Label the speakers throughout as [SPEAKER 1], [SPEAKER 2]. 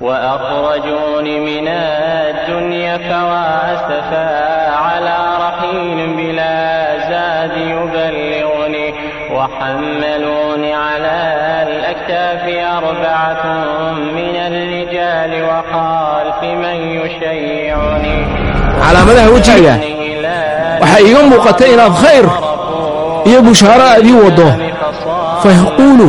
[SPEAKER 1] وأخرجوني من الدنيا كواسفا على رحيل بلا زاد يبلغني وحملوني على الأكتاف أربعة من الرجال وقال فمن يشيعني
[SPEAKER 2] على مدى وجهك waxay iga muuqatay inaad khayr iyo bushaaro aad ii waddo fayaquulu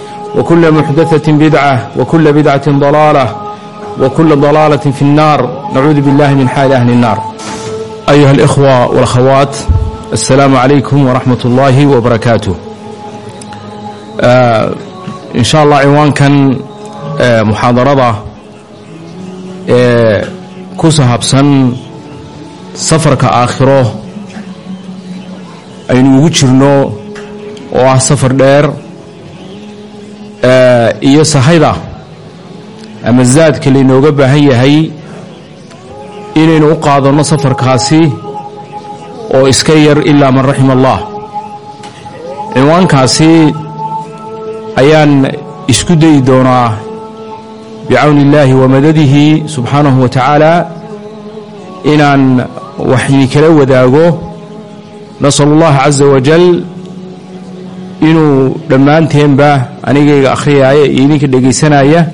[SPEAKER 2] وكل محدثة بدعة وكل بدعة ضلالة وكل ضلالة في النار نعوذ بالله من حال أهل النار أيها الإخوة والأخوات السلام عليكم ورحمة الله وبركاته آه إن شاء الله عنوان كان آه محاضرة آه كسهبسن سفرك آخره aynu ugu jirno oo ah safar dheer iyo sahayda ama zaadka laynooga baahan yahay inaynu u qaadanno safarkaasi oo iska yar ilaa man raxima allah. Cinwaankaasi ayaan isku dayi doonaa bicawni illaahi wa madadihi subxaanahu wa tacaala inaan waxyi kala wadaago. Nasalu allaha casa wajal inuu dhammaanteenba anigayga akhriyaaya iyo idinka dhegaysanaya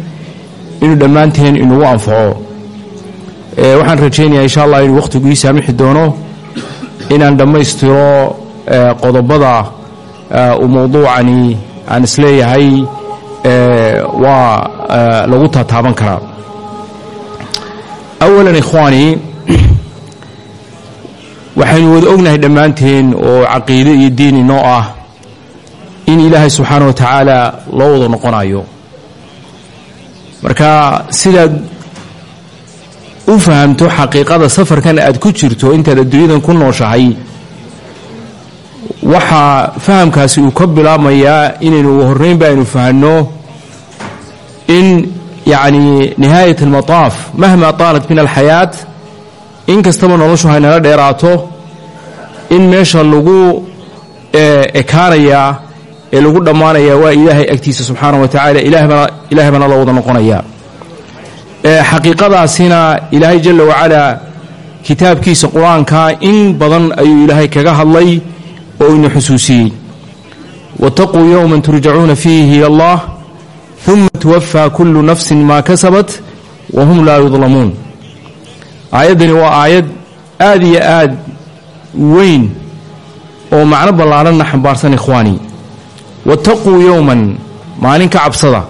[SPEAKER 2] inuu dhammaanteen inugu anfaco. Waxaan rajaynayaa insha allah inuu wakhtigu ii saamixi doono inaan dhammaystiro qodobada uu mowduucani aan is leeyahay waa lagu taataaban karaa. Awalan ikhwaani waxaynu wada ognahay dhammaanteen oo caqiide iyo diin inoo ah in ilaahay subxaana wa tacaala loo wada noqonayo marka sidaad u fahamto xaqiiqada safarkan aad ku jirto intaad adduunyadan ku nooshahay waxaa fahamkaasi uu ka bilaabmayaa inaynu ugu horraynba aynu fahanno in yacni nihaayat almataaf mahma taalat min alxayaat in kastaba noloshu haynala dheeraato in meesha lagu ekaanayaa ee lagu dhammaanayaa waa ilaahay agtiisa subxaana wa tacaala ilaahay baana loo wada noqonayaa xaqiiqadaasina ilaahay jalla wacalaa kitaabkiisa qur'aanka in badan ayuu ilaahay kaga hadlay oo ina xusuusiyey waataquu yowman turjacuuna fiihi ila allah uma tuwafaa kullu nafsin maa kasabat wa hum laa yudlamuun aayaddani waa aayad aad iyo aad weyn oo macno ballaadhanna xambaarsan ikhwaani wattaquu yowman maalin ka cabsada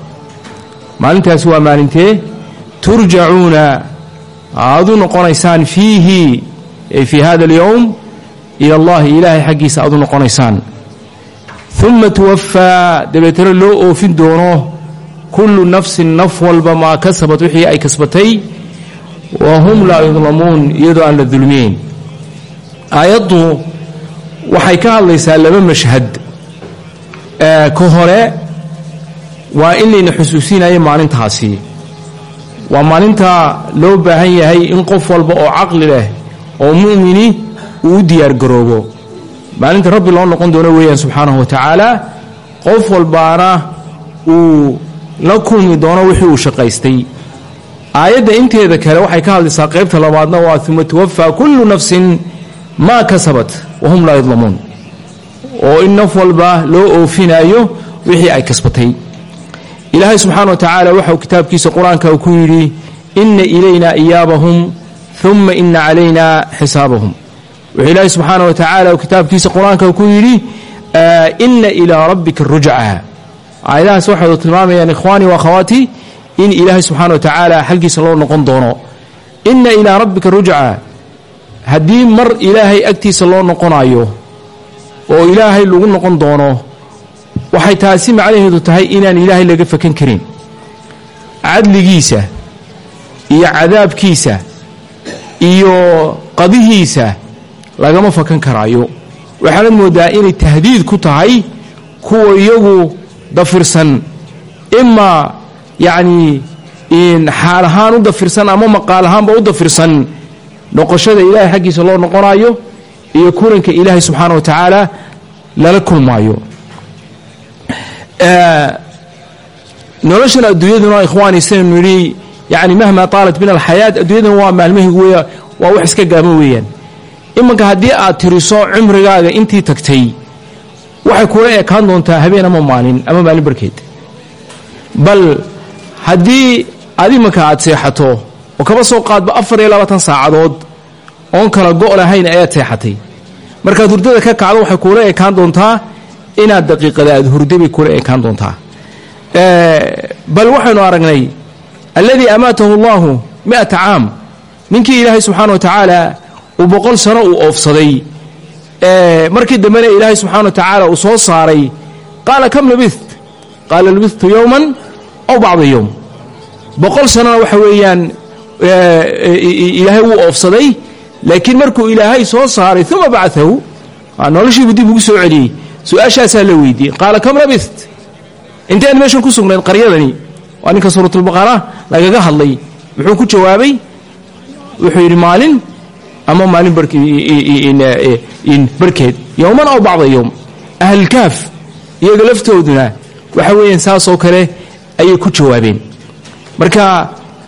[SPEAKER 2] maalintaasi waa maalintee turjacuuna aad u noqonaysaan fiihi ay fii hada alyowm ila allahi ilaahay xaggiisa aad u noqonaysaan uma tuwafaa dabeetana loo oofin doono kullu nafsin naf walba maa kasabat wixii ay kasbatay wa hum laa yudlamuun iyadoo aan la dulmiyeyn aayaddu waxay ka hadlaysaa laba mashhad ka hore waa in layna xusuusinayo maalintaasi. Waa maalinta loo baahan yahay in qof walba oo caqli leh oo mu'mini uu u diyaargaroobo maalinta rabbi loo noqon doono weeyaan subxaanahu wa tacaala qof walbaana uu la kulmi doono wixii uu shaqaystay. Aayadda inteeda kale waxay ka hadlaysaa qaybta labaadna waa uma tuwafaa kullu nafsin maa kasabat wahum laa yudlamuun oo in naf walba loo oofinaayo wixii ay kasbatay. Ilaahay subxaana wa tacaala waxauu kitaabkiisa qur'aanka ku yidhi inna ilayna iyaabahum uma ina calayna xisaabahum wuxuu ilaahay subxaana wa tacaala kitaabkiisa qur'aanka ku yidhi inna ilaa rabbika rujca aayadahaas waxay tilmaamayaan ikhwaanii waakhawaati in ilaahay subxaana wa tacaala xaggiisa loo noqon doono. Inna ilaa rabbika rujca haddii mar ilaahay agtiisa loo noqonayo oo ilaahay lagu noqon doono waxay taasi macnaheedu tahay inaan ilaahay laga fakan karin. Cadligiisa iyo cadaabkiisa iyo qadihiisa lagama fakan karaayo. Waxaanad mooddaa inay tahdiid ku tahay kuwa iyagu dafirsan imaa yacnii xaal ahaan u dafirsan ama maqaal ahaanba u dafirsan. Noqoshada ilaahay xaggiisa loo noqonaayo iyo kulanka ilaahay subxaana wa tacaala lala kulmaayo. Noloshan adduunyaduna ikhwaani saynu nidhi yani mahma taalat min alxayaat adduunyaduna waa maalmihii weya waa wax iska gaamo weeyaan. Imanka haddii aad tiriso cumrigaaga intii tagtay waxay kula ekaan doontaa habeen ama maalin ama maalin barkeed. Bal haddii aad imanka aad seexato oo kaba soo qaadba afar iyo labaatan saacadood oon kala go' lahayn ayaad seexatay markaad hurdada ka kacdo waxay kuula ekaan doontaa inaad daqiiqada aad hurda bay kula ekaan doontaa. Bal waxaynu aragnay alladii amaatahu allahu mi'ata caam. Ninkii ilaahay subxaana wa tacaala uu boqol sano uu oofsaday. Markii dambena ilaahay subxana wa tacaala uu soo saaray qaala kam labist qaala labistu yowman aw bacda yowm boqol sanona waxa weeyaan ilaahay wuu oofsaday laakiin markuu ilaahay soo saaray uma bacaahu noloshiibuu dib ugu soo celiyey. Su'aashaasaa la weydiiyey. Qaala kam labist intaad meeshan ku sugnayd qaryadani? Waa ninka suuratulbaqara lagaga hadlay. Muxuu ku jawaabay wuxuu yidhi maalin ama maalin barkeed. Yowman aw bacda yowm. Ahlulkaaf iyaga laftooduna waxa weeyaan saasoo kale ayay ku jawaabeen. Marka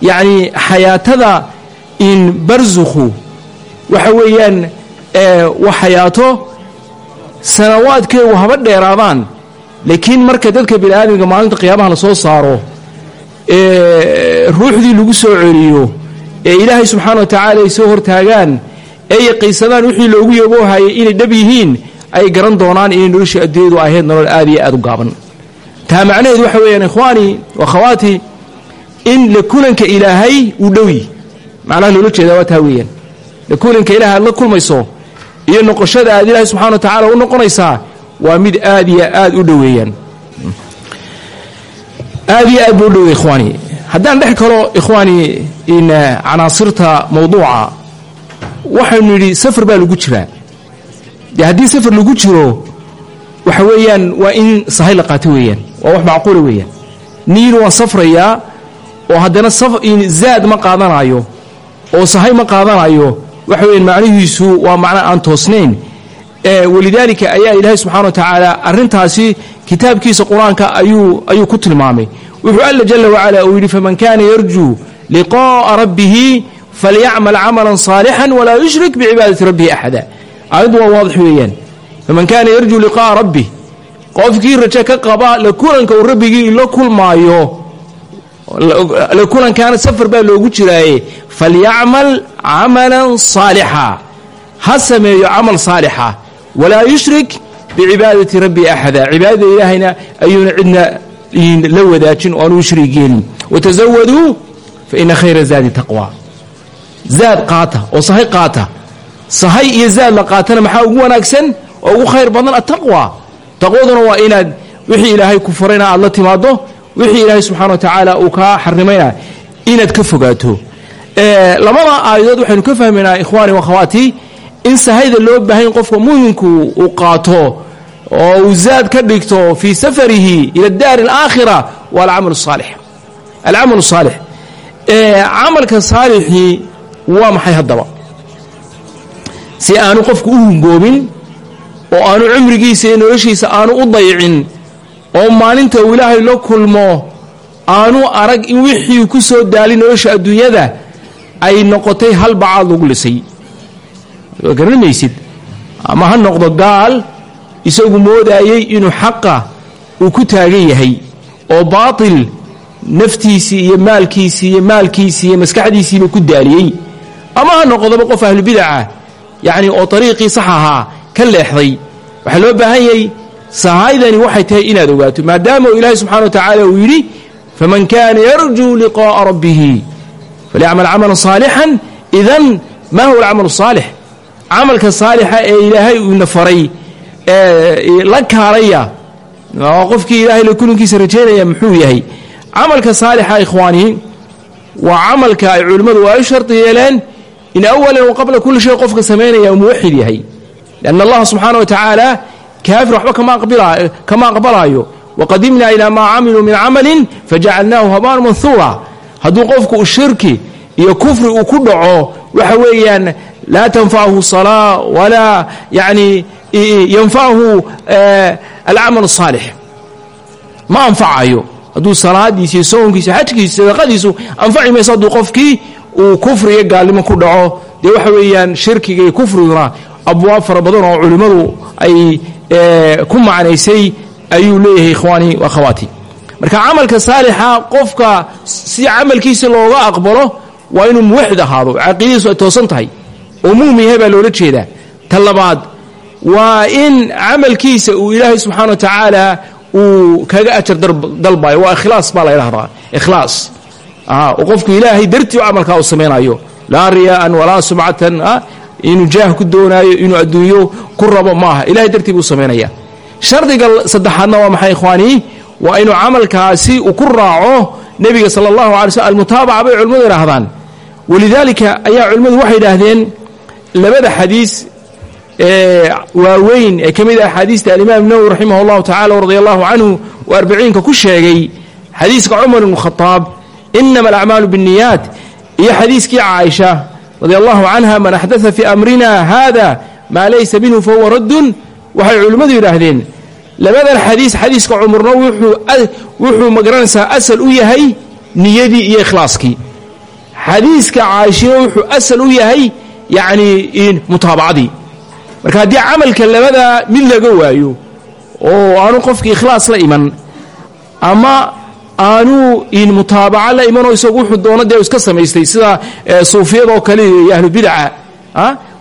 [SPEAKER 2] yacni xayaatada in barsukhu waxa weeyaan waa xayaato sanawaadkeegu haba dheeraadaan laakiin marka dadka bini aadamka maalinta qiyaamaha la soo saaro ee ruuxdii lagu soo celiyo ee ilaahay subxaana wa tacaala ay soo hortaagaan ee yaqiinsadaan wixii loogu yaboohayay inay dhab yihiin ay garan doonaan inay nolosha adduunyadu ahayd nolol aad iyo aad u gaaban. Taa macnaheedu waxa weeyaan ikhwaanii wakhawaati in la kulanka ilaahay uu dhowyi macnaha loola jeedaa waa taa weeyaan kulanka ilahay aad la kulmayso iyo noqoshada aad ilaahay subxana wa tacaala u noqonaysaa waa mid aad iyo aad u dhoweeyaan. Aad iyo aad buu u dhowey ikhwaani. Haddaan dhex kalo ikhwaani in canaasirta mawduuca waxaynu yidhi safar baa lagu jiraa. Dee haddii safar lagu jiro waxa weeyaan waa in sahay la qaato weeyaan waa wax macquula weeyaan. Niyin waan safrayaa oo haddana zaad ma qaadanaayo oo sahay ma qaadanayo waxa weeyaan macnihiisu waa macno aan toosnayn. Walidaalika ayaa ilaahay subxana wa tacaala arrintaasi kitaabkiisa qur'aanka ayuu ku tilmaamay. Wuxuu alla jala wacala uu yidhi faman kana yarjuu liqa'a rabbihi falyacmal camalan saalixan walaa yushrik bicibaadati rabbihi axada. Aayaddu waa waadix weeyaan. Faman kaana yarjuu liqa'a rabbih qofkii rajo ka qaba la kulanka uu rabbigii la kulmaayo kulankaana safar baa loogu jiraaye falyacmal camalan saalixa. Ha sameeyo camal saalixa. Walaa yushrik bicibaadati rabbi axada. Cibaadada ilaahayna ayuuna cidna la wadaajin oo aanu shrig yeelin watazawaduu fa ina khayra zaadi taqwa. Zaad qaata oo sahay qaata. Sahay iyo zaad la qaatana maxaa ugu wanaagsan? Oo ugu khayr badan ataqwa taqwaduna waa inaad wixii ilaahay ku farayna aad la timaado wixii ilaahay subxana wa tacaala uu kaa xarimayna inaad ka fogaato. Labada aayadood waxaynu ka fahmaynaa ikhwaani wakhawaati in sahayda loo baahan qofka muhimku uu qaato oo uu zaad ka dhigto fii safarihi ila daari alaakhira waa alcamal saalix. Alcamal saalix. Camalka saalixii waa maxay haddaba? Si aanu qofku u hungoobin oo aanu cumrigiisa iyo noloshiisa aanu u dayicin oo maalinta uu ilaahay la kulmo aanu arag in wixii ku soo daalay nolosha adduunyada ay noqotay hal bacaad lagu lisay. Garanmaysid ama ha noqdo gaal isagu moodaayey inuu xaqa uu ku taagan yahay oo baatil naftiisii iyo maalkiisii iyo maalkiisii iyo maskaxdiisiiba ku daaliyey? Ama ha noqdoba qof ahlubidaca yacni oo ariiqii sax ahaa ka leexday? Waxaa loo baahan yahay sahaydani waxay tahay inaad ogaato maadaama ilaahay subxana wa tacaala uu yidhi faman kaana yarjuu liqaa'a rabbihi falyacmal camalan saalixan idan ma huwa alcamal saalix. Camalka saalixa ee ilaahay uuna faray ee la kaalaya oo qofkii ilaahay la kulinkiisa rajaynaya muxuu yahay? Camalka saalixa ikhwaani waa camalka ay culimmadu ay shardi yeeleen in awalan wa qabla kulli shay qofka samaynaya muwaxid yahay. Lianna allaha subxaana wa tacaala kaafir waxba kama aqbalaayo waqadimnaa ilaa maa camiluu min camalin fajacalnaahu habaan manhuura hadduu qofku shirki iyo kufri uu ku dhaco waxa weeyaan laa tanfachu salaa walaa yani yanfachu alcamal الصaalix ma anfacayo hadduu salaadiisa iyo soonkiisa xajkiisa sadaqadiisu anfaci mayso hadduu qofkii uu kufri iyo gaalnimo ku dhaco dee waxa weeyaan shirkiga iyo kufriguna abwaab fara badan oo culimmadu ay ku macnaysay ayuu leeyahay ikhwaani wa akhawaati. Marka camalka saalixa qofka si camalkiisa looga aqbalo waa inuu muwaxid ahaado caqiidadiisu ay toosan tahay. Oo mu'min baa loola jeedaa. Ta labaad waa in camalkiisa uu ilaahay subxaana wa tacaala uu kaga ajar dalbayo waa ikhlaas baa la ydhahdaa ikhlaas. Oo qofku ilaahay dartii camalkaa uu samaynayo laa riyaa'an walaa sumcatan inuu jaah ku doonaayo inuu adduunyo ku rabo maaha. Ilahay dartii buu samaynaya shardiga saddexaadna waa maxay ikhwaani? Waa inuu camalkaasi uu ku raaco nebiga sala allahu alay slm almutaabaca bay culimmadu idhaahdaan walidaalika ayaa culimmadu waxay idhaahdeen labada xadiis ee waaweyn ee ka mid ah axaadiista alimaam nawowi raximah allahu tacala radia allahu canhu oo arbiciinka ku sheegay xadiiska cumar ibnu khadaab inama alacmaalu biاnniyaat iyo xadiiskii caaisha radia allahu canha man axdaa fii amrina hada maa laysa minhu fahuwa raddun. Waxay culimmadu yidhaahdeen labadan xadiis xadiiska cumarna wuxuu ma garanaysaa asal u yahay niyadii iyo ikhlaaskii. Xadiiska caaishina wuxuu asal u yahay yacni mutaabacadii. Marka haddii camalka labadaa mid laga waayo oo aanu qofkii ikhlaas la iman ama aanu mutaabaca la imanoo isagu wuxuu doono dee iska samaystay sida suufiyadoo kale iyo ahlubidaca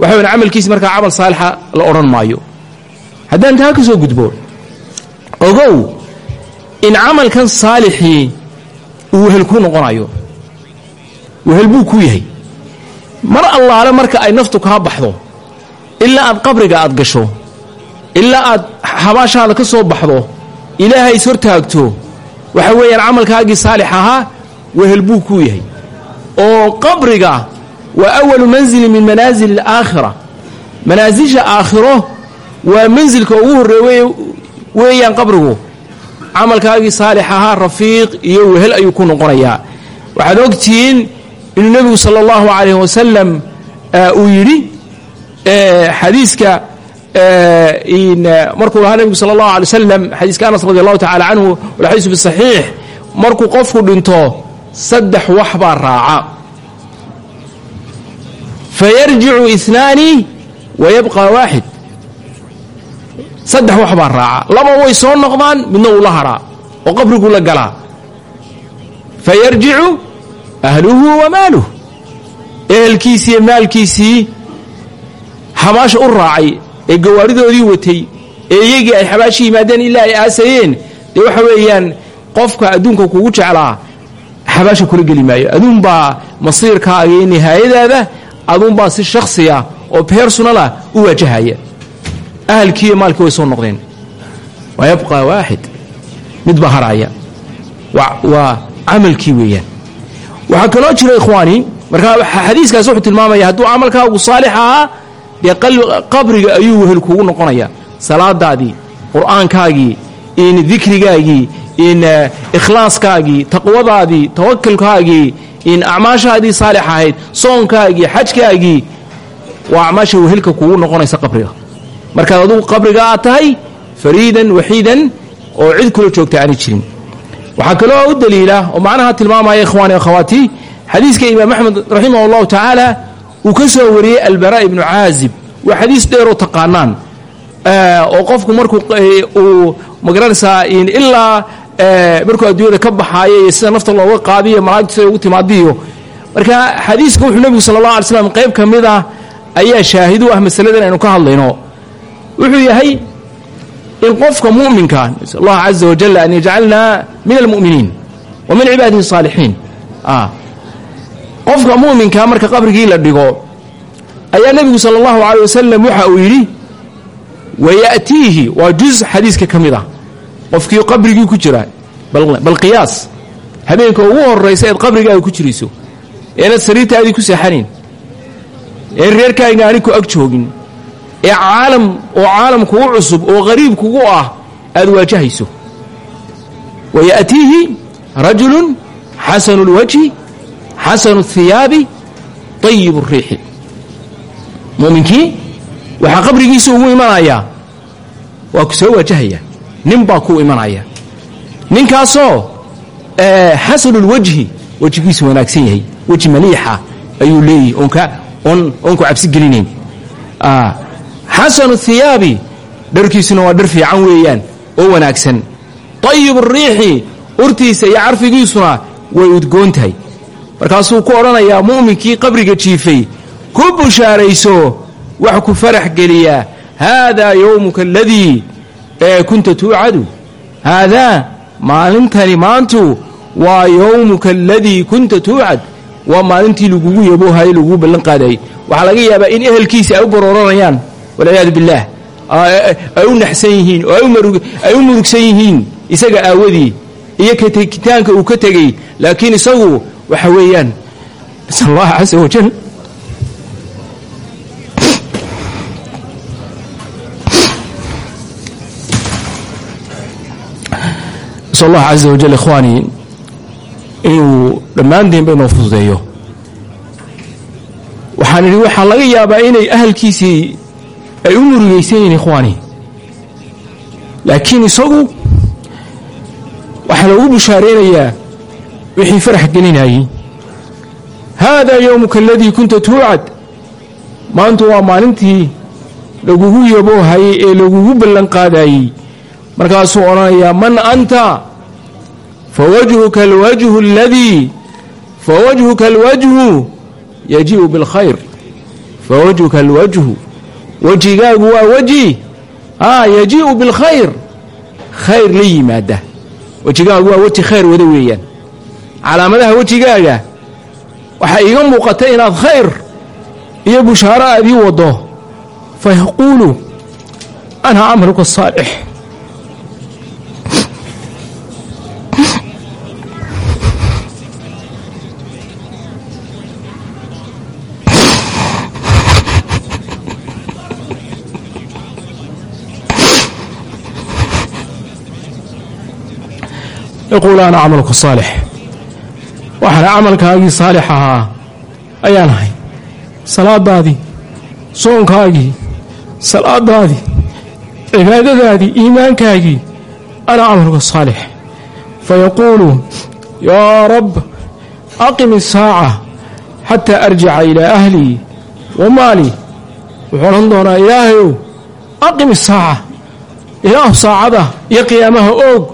[SPEAKER 2] waxa weyn camalkiisi markaa camal saalixa la odhan maayo. Haddaan taa ka soo gudbo ogow in camalkan saalixii uu wehel ku noqonayo wehel buu ku yahay. Mar allaale marka ay naftu kaa baxdo ilaa aad qabriga aad gasho ilaa aad xabaashaada ka soo baxdo ilaahay is hortaagto waxa weeyaan camalkaagii saalix ahaa wehel buu kuu yahay. Oo qabriga waa awalu manzilin min manaazil alaakhira. Manaasisha aakhiro waa mansilka ugu horreeye weeyaan qabrigu. Camalkaagii saalix ahaa rafiiq iyo wehel ayuu ku noqonayaa. Waxaad ogtihiin inuu nebigu sala allahu calayh wasalam uu yidhi xadiiska markuu lahaa nebigu sala allahu alay wasalam xadiiska anas radi allahu tacala canhu walxadiisu bisaxiix markuu qofku dhinto saddex wax baa raaca. Fayarjicu inaani wa yabqa waaxid. Saddex wax baa raaca. Laba way soo noqdaan midna uu la hadhaa oo qabriguu la galaa. Fayarjicu ahluhu wa maaluh ehelkiisii iyo maalkiisii xabaasha u raacay ee gawaaridoodii watay ee iyagii ay xabaasha yimaadeen ilaa ay aasayeen dee waxa weeyaan qofka adduunka kugu jeclaa xabaasha kula geli maayo. Aduunbaa masiirkaaga iyo nihaayadaada aduunbaa si shakhsiya oo beersunalah u waajahaya. Ahalkiiyo maalkii way soo noqdeen. Wa yabqa waaxid mid baa haraya. Waa camalkii weeyaan. Waxaa kaloo jira ikhwaani markaa xadiiskaas wuxuu tilmaamaya hadduu camalkaagu saalix ahaa dee qabriga ayuu wehel kugu noqonaya. Salaadaadii qur'aankaagii in dikrigaagii in ikhlaaskaagii taqwadaadii tawakalkaagii in acmaashaadii saalix ahayd soonkaagii xajkaagii waa acmaasha wehelka kugu noqonaysa qabriga. Markaad adugu qabriga aad tahay fariidan waxiidan oo cid kula joogta aanay jirin. Waxaa kaloo u daliila oo macnaha tilmaamaya ikhwaani akhawaatii xadiiska imaam axmed raximah allahu tacaala uu ka soo wariyey albaraa ibnu caazib. Waa xadiis dheeroo taqaanaan. Oo qofku markuu uu ma garanaysaa ilaa markuu adduunyada ka baxaayo iyo sida nafta looga qaadiyo malaagtu siday ugu timaadiyo. Marka xadiiska wuxuu nebigu sala allah alay slam qayb ka mid ah ayaa shaahid u ah masaladan aynu ka hadlayno. Wuxuu yahay in qofka mu'minka nasal allah caza wajal an yajcalna min almu'miniin wa min cibaadihi saalixiin ah qofka mu'minka marka qabrigii la dhigo ayaa nebigu sala allahu alay wasalam waxa uu yidhi waya'tiihi waa juz xadiiska ka mid ah qofkii qabrigii ku jira bal qiyaas habeenka ugu horraysa eed qabrigaaga ku jirayso eenad sariirtaadii ku seexanayn een reerkaaga aani ku ag joogin ee caalam oo caalam kugu cusub oo qariib kugu ah aad waajahayso. Waya'tiihi rajulun xasanu اlwajhi xasanu اhiyaabi طayib الriixi mu'minkii waxaa qabrigiisa ugu imanayaa waa ku soo waajahaya nin baa ku imanaya ninkaasoo xasanulwajhi wejigiisu wanaagsan yahay weji maliixa ayuu leeyahy oonka oon oon ku cabsi gelinayn xasanu hiyaabi dharkiisuna waa dhar fiican weeyaan oo wanaagsan tayibu riixi urtiisa iyo carfigiisuna way udgoon tahay markaasuu ku odhanayaa mu'minkii qabriga jiifay ku bushaarayso wax ku farax geliya haadaa yowmuka aladii ee kunta tuucadu haadaa maalintani maantu waa yowmuka aladii kunta tuucad waa maalintii lagugu yaboohaye lagugu ballan qaadayay waxaa laga yaabaa in ehelkiisa ay u barooranayaan walciyaadu billaah ay u naxsan yihiin oo ay u murugsan yihiin isaga aawadii iyo kategitaanka uu ka tegey. Laakiin isagu waxa weeyaan nasal allah casa wajal nasal allah caza wajal ikhwaanii inuu dhammaanteen inoo fududeeyo. Waxaan idhi waxaa laga yaabaa inay ahalkiisii ay u murugaysan yihiin ikhwaani laakiin isagu waxaa loogu bushaaraynayaa wixii farax gelinayey. Haadaa yowmuka aladii kunta tuucad. Maantu waa maalintii lagugu yaboohayey ee lagugu ballan qaadayey markaasuu odhanayaa man anta? Fawajhuka alwajhu aladii fawajhuka alwajhu yaji'u bilkhayr. Fawajhuka alwajhu. Wejigaagu waa weji a yaji'u bilkhayr. Khayr la yimaada. Wejigaagu waa weji khayr wada weeyaan calaamadaha wejigaaga waxaa iiga muuqata inaad khayr iyo bushaaro aad ii waddo fa yaquulu ana camaluka saalix. Yaquulu ana camaluka saalix waxaana camalkaagii saalix ahaa ayaan ahay. Salaadaadii soonkaagii salaadaadii cibaadadaadii iimaankaagii ana camaluka saalix. Fayaquulu yaa rab aqim isaaca xataa arjica ilaa ahlii wa maalii wuxuu odhan doonaa ilaahayow aqim isaaca ilaahu saacada iyo qiyaamaha oog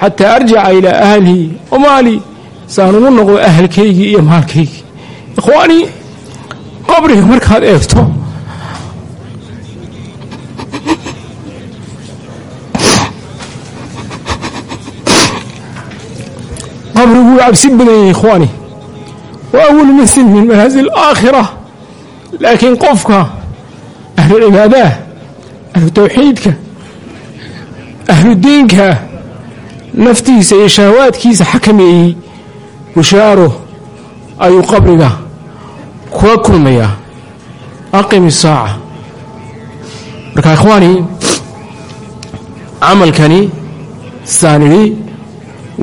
[SPEAKER 2] xataa arjica ilaa ahlii wa maalii saan ugu noqdo ahalkaygii iyo maalkaygii ikhwaanii qabriga markaad eegto qabrigu wuu cabsi badan yahay ikhwaani. Waa awal masjid min manaasil aakhira laakiin qofka ahlu cibaadaha ahlu tawxiidka ahlu diinka naftiisa iyo shahawaadkiisa xakameeyey bushaaro ayuu qabriga kula kulmayaa aqim isaaca marka ikhwaani camalkani sidaan idhi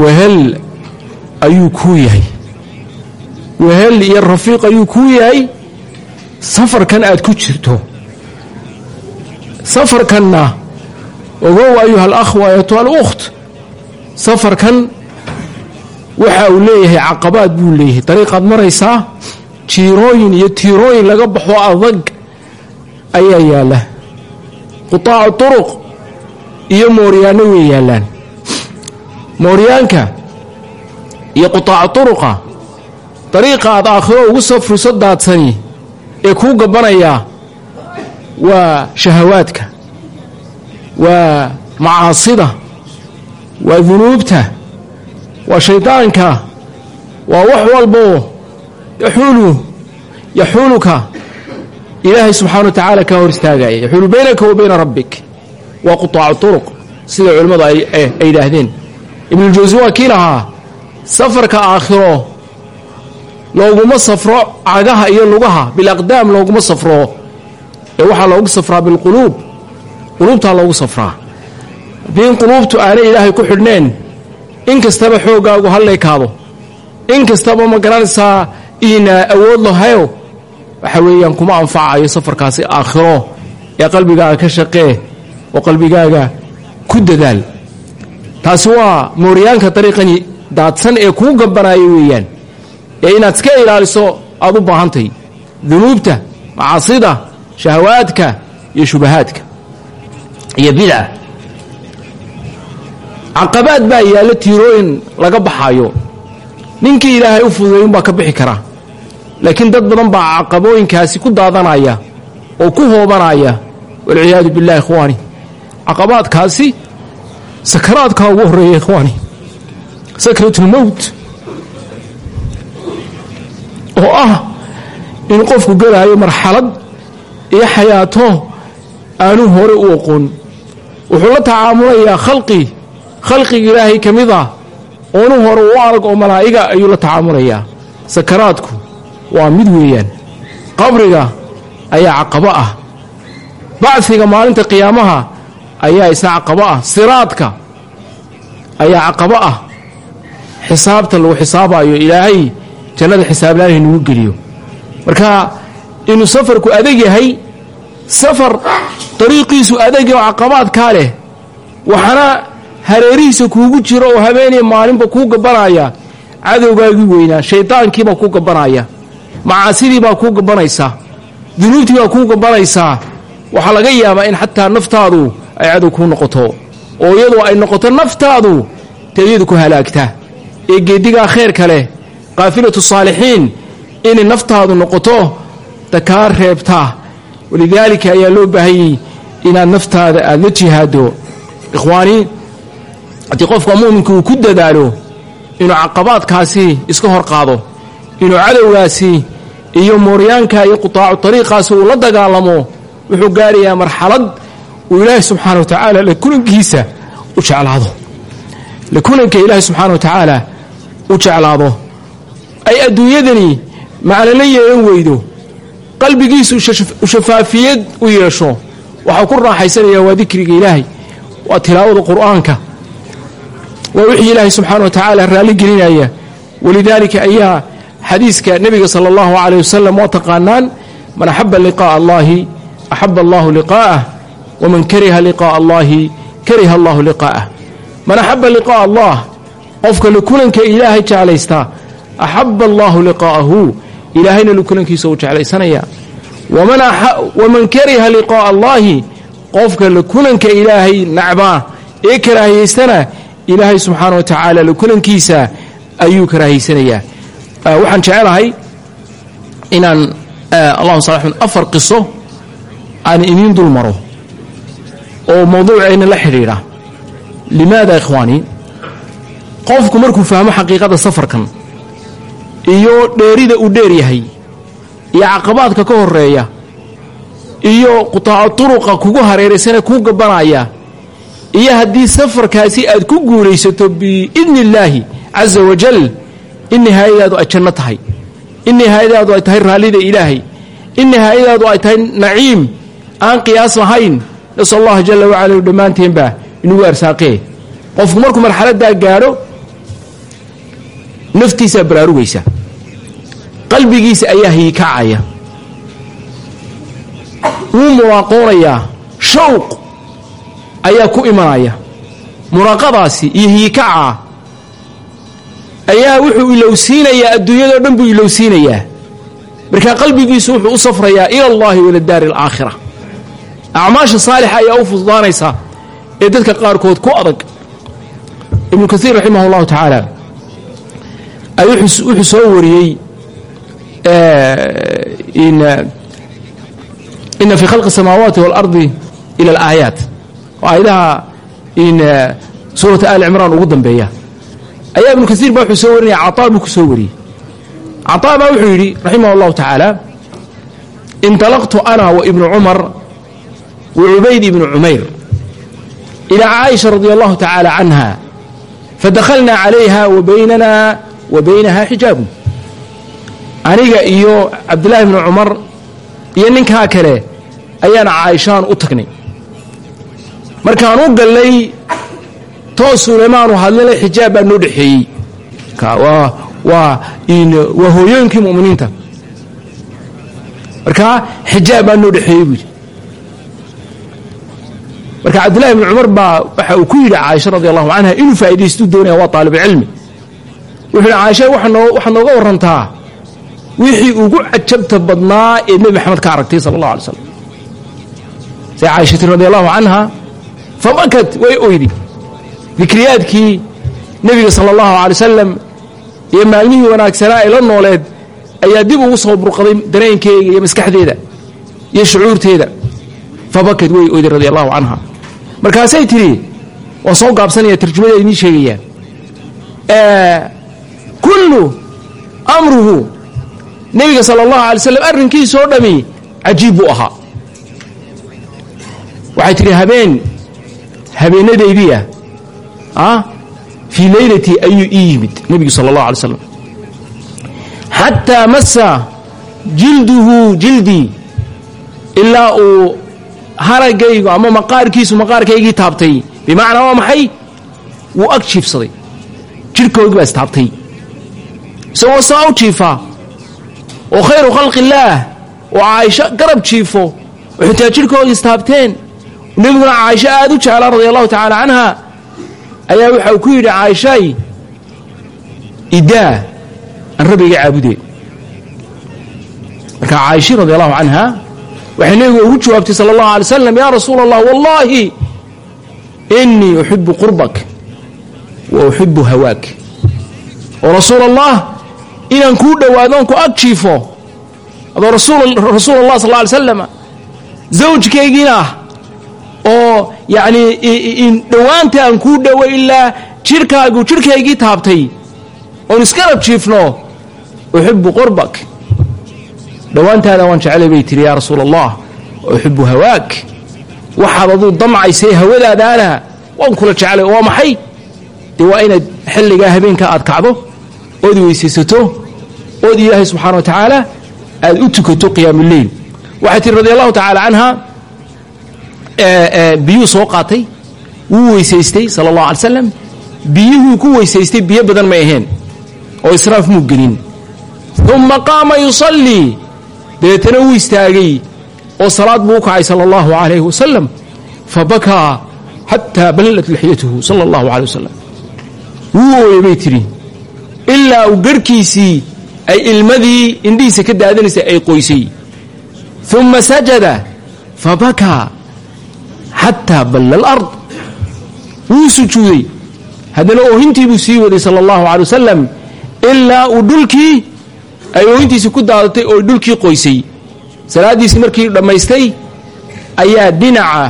[SPEAKER 2] wehel ayuu kuu yahay. Wehel iyo rafiiq ayuu kuu yahay. Safarkan aad ku jirto. Safarkanna ogow ayuha alakh waayatuha alukht. Safarkan waxa uu leeyahay caqabaad buu leeyahay. Dariiqaad maraysaa jiirooyin iyo tiirooyin laga baxo adag ayaa yaalla. Qutaacu turuq iyo mooryaanno way yaallaan. Mooryaanka iyo qutaacu turuqa dariiqa aad aakhiro ugu safriso daadsani ee kuu gabbanayaa waa shahawaadka waa macaasida waa dunuubta waa shaydaanka waa wax walboo yaxuulu yaxuuluka. Ilaahay subxaana wa tacaala kaa hor istaagaya. Yaxuulu baynaka wa bayna rabbik. Waa qutaacu turuq. Sida culimmadu ay yidhaahdeen. Ibnuljawsi waa kii lahaa safarka aakhiro looguma safro cagaha iyo lugaha. Bilaqdaam looguma safro. Ee waxaa loogu safraa bilquluub quluubtaa loogu safraa. Haddii quluubtu aanay ilaahay ku xidhneen in kastaba xooggaagu halleekaado in kastaba ma garanaysaa iina awood lahayo waxa weeyaan kuma anfacayo safarkaasi aakhiro ee qalbigaaga ka shaqee oo qalbigaaga ku dadaal. Taasi waa mooryaanka dariiqani daadsan ee kuu gabbanayo weeyaan. Ee inaad iska ilaaliso aad u baahantahy dunuubta macaasida shahawaadka iyo shubahaadka. Iyo bidca caqabaad baa yaallo tiirooyin laga baxaayo. Ninkii ilaahay u fududay unbaa ka bixi karaa laakiin dad badan baa caqabooyinkaasi ku daadanaya oo ku hoobanaya walciyaadu billahi ikhwaani. Caqabaadkaasi sakaraadkaa ugu horreeya ikhwaani. Sakratulmowt oo ah in qofku gelaayo marxalad iyo xayaato aanu hore u aqoon. Wuxuu la tacaamulayaa khalqi khalqiga ilaahay ka mid ah oonu hore u arag oo malaa'iga ayuu la tacaamulayaa. Sakaraadku waa mid weeyaan. Qabriga ayaa caqabo ah. Bacfiga maalinta qiyaamaha ayaa isna caqabo ah. Siraadka ayaa caqabo ah. Xisaabta lagu xisaabayo ilaahay jannada xisaablaanhay nagu geliyo. Marka inuu safarku adag yahay safar dariiqiisu adag oo caqabaadkaa leh waxaana hareerihiisa kuugu jiro oo habeeniya maalinba kuu gabbanaya cadowgaagii weynaa shaydaankiibaa kuu gabbanaya macaasidiibaa kuu gabbanaysaa dunuubtii baa kuu gabbanaysaa waxaa laga yaabaa in xataa naftaadu ay cadow kuu noqoto oo iyadoo ay noqoto naftaadu dee iyadu ku halaagta. Ee geeddigaa khayrka leh qaafilatu saalixiin inay naftaadu noqoto dakaa reebtaa walidaalika ayaa loo baahanyey inaad naftaada aada la jihaado. Ikhwaani haddii qofka mu'minka uu ku dadaalo inuu caqabaadkaasi iska hor qaado inuu cadowgaasi iyo mooryaanka iyo qutaacu tariiqaasi uu la dagaalamo wuxuu gaarayaa marxalad uu ilaahay subxaana wa tacaala la kulankiisa u jeclaado. La kulanka ilaahay subxaana wa tacaala u jeclaado. Ay adduunyadani macnala yeelan weydo qalbigiisu shafaafiyad u yeesho. Waxau ku raaxaysanayaa waa dikriga ilaahay waa tilaawada qur'aanka waa wixii ilaahay subxaana wa tacaala raalli gelinaya. Walidaalika ayaa xadiiska nebiga sala allahu caleyh wasalam waa taqaanaan man axaba liqaa'a allahi axaba allahu liqaa'ah waman kariha liqaa'a allahi kariha allahu liqaa'ah. Man axaba liqaa'a allah qofka lukulanka ilaahay jeclaystaa axaba allahu liqaa'ahu ilaahayna lukulankiisa uu jeclaysanaya waman kariha liqaa'a allaahi qofka lukulanka ilaahay nacbaa ee karaahiyaystana ilaahay subxaana wa tacaala lukulankiisa ayuu karaahiysanayaa waxaan jecelahay inaan allahuma sal afar qiso aan idiin dul maro oo mawduucayna la xidhiidha. Limaada ikhwaani qofku markuu fahmo xaqiiqada safarkan iyo dheerida uu dheer yahay iyo caqabaadka ka horreeya iyo qutaaco turuqa kugu hareeraysana kuu gabanaya iyo haddii safarkaasi aad ku guulaysato biidni illaahi casa wajal in nihaayadaadu ay janno tahay. In nihaayadaadu ay tahay raallida ilaahay. In nihaayadaadu ay tahay naciim. Aan qiyaas lahayn nasal allaha jalla wacala dhammaanteenba inugu arsaaqee. Qofku markuu marxaladdaa gaadho naftiisaa baraarugaysa qalbigiisa ayaa hiikacaya wuu muraaqoonayaa shawq ayaa ku imanaya. Muraaqadaasi iyo hiikaca ayaa wuxuu ilowsiinayaa adduunyadao dhan buu ilowsiinayaa markaa qalbigiisu wuxuu u safrayaa ila allahi waladaari alaakhira acmaasha saalixa ayaa u fududaanaysa ee dadka qaarkood ku adag. Ibnu kaiir raximah llahu tacaala wuxuu soo wariyey ina fi khalqi asamaawaati waalardi ila alaayaat aayadaha eh, suurata aali cimraan ugu dambeeya. Ayaa ibnu kasiir baa wuxuu soo warinaya cataa buu ku soo wariyey cataa baa wuxuu yidhi raximah allahu tacaala intalaqtu ana wa ibnu cumar wa cubayd ibnu cumayr ilaa caaisha radi allahu tacaala canha fadakhalnaa calayha wa baynana wa baynaha xijaabun. Aniga iyo cabdullaahi ibnu cumar iyo ninkaa kale ayaan caaishaan u tagnay markaan u gallay toos suleymaanu hadlale xijaab baa noo dhexeeyey. Waa hooyooyinkii mu'miniinta. Markaa xijaab baa noo dhexeeyey buu yidhi. Marka cabdillahi bni cumar baa waxa uu ku yidhi caaisha radi allahu canha inuu doonaya waa taalibulcilmi wuxuu yidhi caaisha waxaad nooga warrantaa. Wixii ugu cajabta badnaa ee nebi maxamed ka aragtay sala allah alay say caaisha tiri radi allahu fabakat way oydi dikriyaadkii nebiga sala allahu alay wasalam iyo maalmihii wanaagsanaa ee la nooleed ayaa dib ugu soo burqaday dareenkeega iyo maskaxdeeda iyo shucuurteeda. Fabakat way oyday radi allahu canha markaasay tidhi waa soo gaabsanaya tarjumada idiin sheegayaan. Kullu amruhu nebiga sala allahu alay slam dhami cajiib buu ahaa. Waxay tidhi habeen habeenadaydii ah fii leylatii ayuu ii yimid nebigu sala allahu alay slam xataa massa jilduhu jildii ilaa uu haragaygu ama maqaarkiisu maqaarkaygii taabtay. Bimacnaa waa maxay? Wuu ag jiifsaday. Jidhkoogii baa istaabtay. Isagoo saa u jiifaa oo khayru khalqi illaah oo caaisho garab jiifo oo xitaa jidhkoogii nebiguna caaisho aad u jeclaa radia allahu tacaala canha ayaa waxa uu ku yidhi caaishay idaa aan rabbiga caabudee marka caaisha radi allahu canha waxay nebigu ugu jawaabtay sala allahu alay slam yaa rasuula allah wallaahi inii uxibu qurbak wa uxibu hawaak. Oo rasuul allah inaan kuu dhowaado oon ku ag jiifo adoo rasuul allah sal alay slam zawjkaygiina ah oo yacnii dhowaanta aan kuu dhowo ilaa jidhkaagu jidhkaygii taabtay. Oon iskarab jiifno uxibu qurbak. Dhowaantaada waan jeclay bay tihi yaa rasuul allah uxibu hawaak. Waxaad aduu damcaysay hawadaadaana waan kula jeclay waa maxay? Dee waa inaad xilligaa habeenka aad kacdo ood weysaysato ood ilaahay subxana wa tacaala aad u tukato qiyaamuleil waxay tihi radi allahu tacaala canha biyuu soo qaatay wuu weysaystay sala allahu alay slam biyuhuu ku weysaystay biyo badan may ahayn oo israaf muu gelin. Uma qaama yusallii dabeetana wuu istaagay. Oo salaad buu u kacay sala allahu calayhi wasalam fa bakaa xataa ballat lixyatuhu sala allahu calay wasalam wuu ooyey bay tidhi. Ilaa uu garhkiisii ay ilmadii indhihiisa ka daadanaysay ay qoysay. Uma sajada. Fa bakaa xataa balla alard wuu sujuuday haddana oohintii buu sii waday sala allahu calay wasalam ilaa uu dhulkii ay oohintiisii ku daadatay oo dhulkii qoysay salaaddiisii markii dhammaystay ayaa dhinaca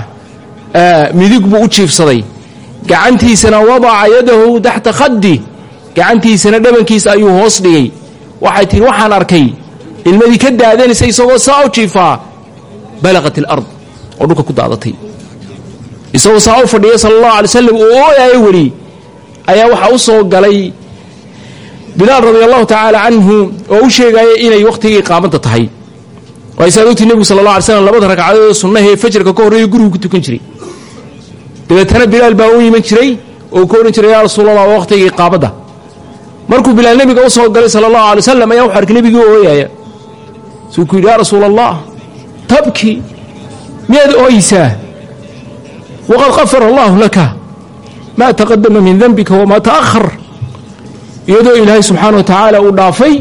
[SPEAKER 2] midig buu u jiifsaday gacantiisana wadaca yadahu taxta khaddi gacantiisana dhabankiisa ayuu hoos dhigay waxay tihi waxaan arkay ilmadii ka daadanaysa isagoo saa u jiifaa balaqat alard oo dhulka ku daadatay isagoo saa u fadhiya sala allahu alay slam uu ooyaayo weli ayaa waxaa u soo galay bilaal radia allahu tacaala canhu oo u sheegaya inay wakhtigii qaamada tahay. Waasaa ogtii nebigu sala allah alay slam labada ragcadood oo sunnahee fajarka ka horreeya gurigu ku tukan jiray. Dabeetana bilaal baa u iman jiray oo ka odhan jiray yaa rasuul allah waa wakhtigii markuu bilaal nebiga u soo galay sala allahu alay wasalam ayaa wuxu arkay nebigii ooyaaya suu ku yaa rasuul allah tabki miyaad ooysaa waqad qafara allahu laka maa taqadama min denbika wamaa ta'ahar iyadoo ilaahay subxaana wa tacaala uu dhaafay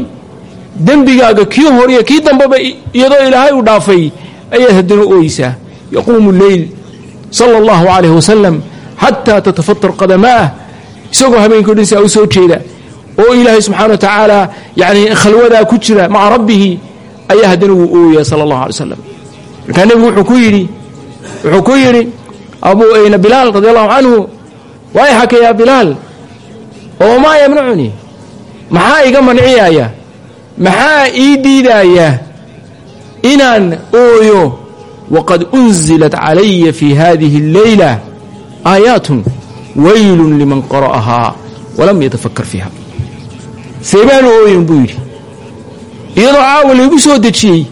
[SPEAKER 2] dembigaaga kii horiyo kii dambeba iyadoo ilaahay uu dhaafay ayaad haddana ooysaa yaquumu leyl sala allahu calayh wasalam xataa tatafatar qadamaah isagoo habeenkii o dhan saa u soo jeeda oo ilaahay subxana wa tacaala yani khalwadaa ku jira maca rabbihi ayaa haddana wuu ooyaa sala allahu alay slam markaa nebigu wuxuu ku yidhi abuu ayna bilaal radi allahu canhu waay xaka yaa bilaal oo maa yamnacuni maxaa iga manciyaaya maxaa ii diidaaya inaan ooyo waqad unzilat calaya fi hadihi اlleyla aayaatun waylun liman qara'ahaa walam yatafakar fiiha seebaanu ooyin buu yidhi. Iyadoo caawa laygu soo dejiyey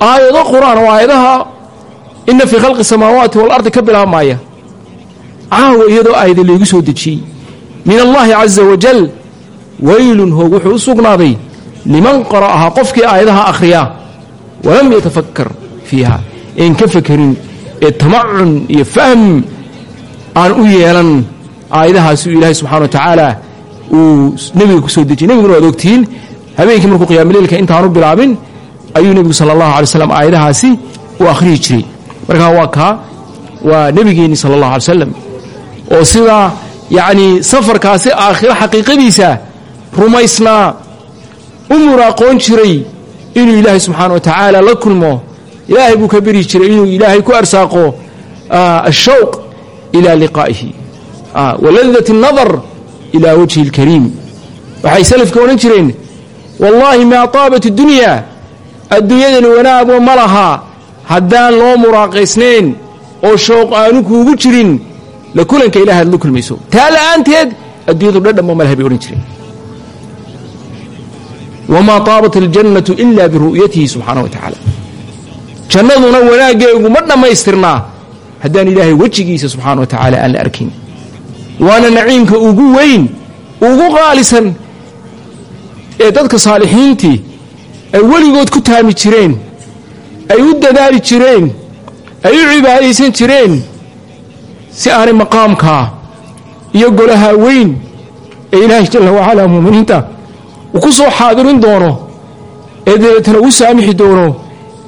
[SPEAKER 2] aayado qur'aan oo aayadaha ina fii khalqi samaawaati waalardi ka bilaabmaaya caawa iyadoo aayada laygu soo dejiyey. Min allahi caza wajal waylun hoog wuxuu u sugnaaday liman qara'ahaa qofkii aayadaha akhriya walam yatafakar fiiha. Een ka fakerin ee tamacun iyo fahm aan u yeelan aayadahaasuu ilaahay subxana wa tacaala uu nebiga ku soo dejiyey. Nebiguna waad ogtihiin habeenkii markuu qiyaamaleylka intaanu bilaabin ayuu nebigu sala allahu alay slam aayadahaasi uu akhrihi jiray markaa waa kaa waa nebigeenni sala allahu alay slam oo sidaa yacnii safarkaasi aakhiro xaqiiqadiisa rumaysnaa u muraaqoon jiray inuu ilaahay subxaana wa tacaala la kulmo ilaahay buu ka beri jiray inuu ilaahay ku arsaaqo ashawq ila liqaa'ihi waladat الnadar ila wajhi اlkariim waxay salafka odhan jireen wallaahi maa taabat اdunya adduunyadani wanaagba ma laha haddaan loo muraaqaysnayn oo shooq aanu kuugu jirin la kulanka ilahay aad la kulmayso. Taa la'aanteed adduunyadu dhadhanba ma laha bay odhan jireen. Wamaa taabat اljannatu ila biru'yatihi subxaanaه wa tacaala jannaduna wanaaggeegu ma dhammaystirnaa haddaan ilaahay wejigiisa subxaana wa tacaala aan la arkayn waana naciimka ugu weyn ugu qaalisan ee dadka saalixiintii ay weligood ku taami jireen ay u dadaali jireen ay u cibaadaysan jireen si aanay maqaamkaa iyo golaha weyn ee ilaahay jalla wacalaa muuminiinta uu ku soo xaadirin doono ee dabeetana u saamixi doono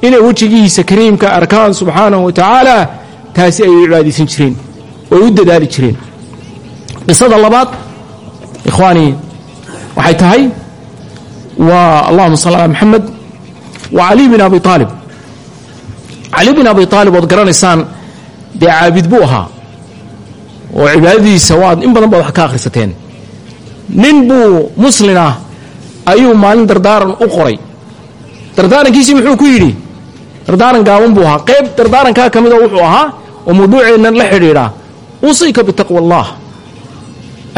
[SPEAKER 2] inay wejigihiisa kariimka arkaan subxaanahu wa tacaala taasi ay u cibaadaysan jireen oo u dadaali jireen. Qisada labaad ikhwaanii waxay tahay waa allahuma salli ala maxamed wa cali bin abi aalib cali bin abi aalib ood garanaysaan dee caabid buu ahaa. Oo cibaadadiisa waad in badan baad wax ka akhrisateen. Nin buu muslin ayuu maalin dardaaran u qoray. Dardaarankiisii muxuu ku yidhi? Dardaaran gaaban buu ahaa. Qayb dardaarankaa ka midoo wuxuu ahaa oo mawduuceennan la xidhiidha usika bitaqwa allah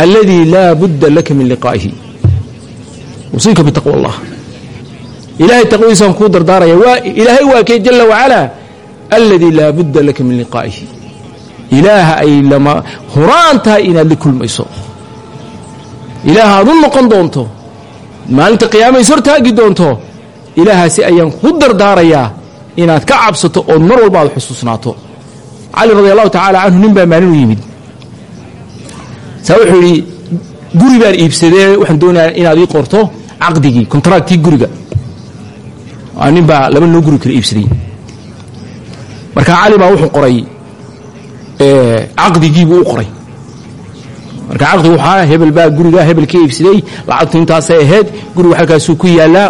[SPEAKER 2] alladii laa budda laka min liqaa'ihi. Usika bitaqwa allah. Ilaahay taqwadiisaan kuu dardaaraya. Ilaahay waa kee jalla wacalaa alladii laa budda laka min liqaa'ihi ilaaha ay lama huraan tahay inaad la kulmayso ilaaha aad u noqon doonto maalinta qiyaamays hortaagi doonto ilaahaasi ayaan ku dardaarayaa inaad ka cabsato ood mar walba aad xusuusnaato cali radi allahu tacaala canhu nin baa maalin u yimid saa wuxuu yidhi guri baan iibsadee waxaan doonayaa inaad ii qorto caqdigii kontaractii guriga nin baa laba noo guri kala iibsaday marka cali baa wuxuu qoray caqdigiibuu u qoray. Marka caqdi waxaa hebel baa guriga hebel ka iibsaday lacagtu intaasay ahayd guriga halkaasuu ku yaallaa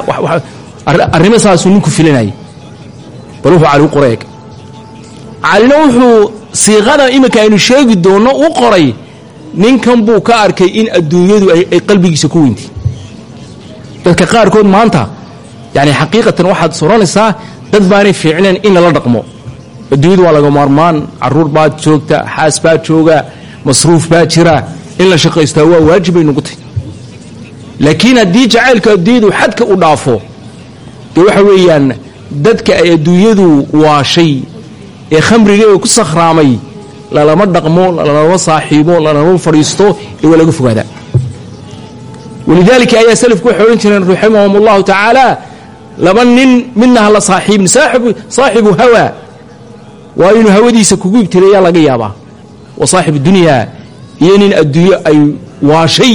[SPEAKER 2] arrimo saasuu ninku filanayay. Bal wuxuu cali u qoray eg. Wuxuu siiqada iminka aynu sheegi doonno u qoray ninkan buu ka arkay in adduunyadu ay qalbigiisa ku weyntay dadka qaarkood maanta yani xaqiiqatan waxaad soranaysaa dad baanay fiicneen in lala dhaqmo adduunyadu waa laga maarmaan. Caruur baad joogta xaas baa jooga masruuf baa jira. In la shaqaystaa waa waajib bay nugu tahy laakiin haddii jacaylka adduunyadu xadka u dhaafo dee waxa weeyaan dadka ay adduunyadu waashay ee khamrigeega ku sakhraamay lalama dhaqmo lalama saaxiibo lalama fadhiisto ee waa laga fogaadaa. Walidaalika ayaa salafku waxay odhan jireen raximahum allahu tacaala laba nin midna ha la saaxiibin hawa waa inuu hawadiisa kugu ibtilayaa laga yaabaa. Wa saaxib dunyaa iyo nin adduunyo ay waashay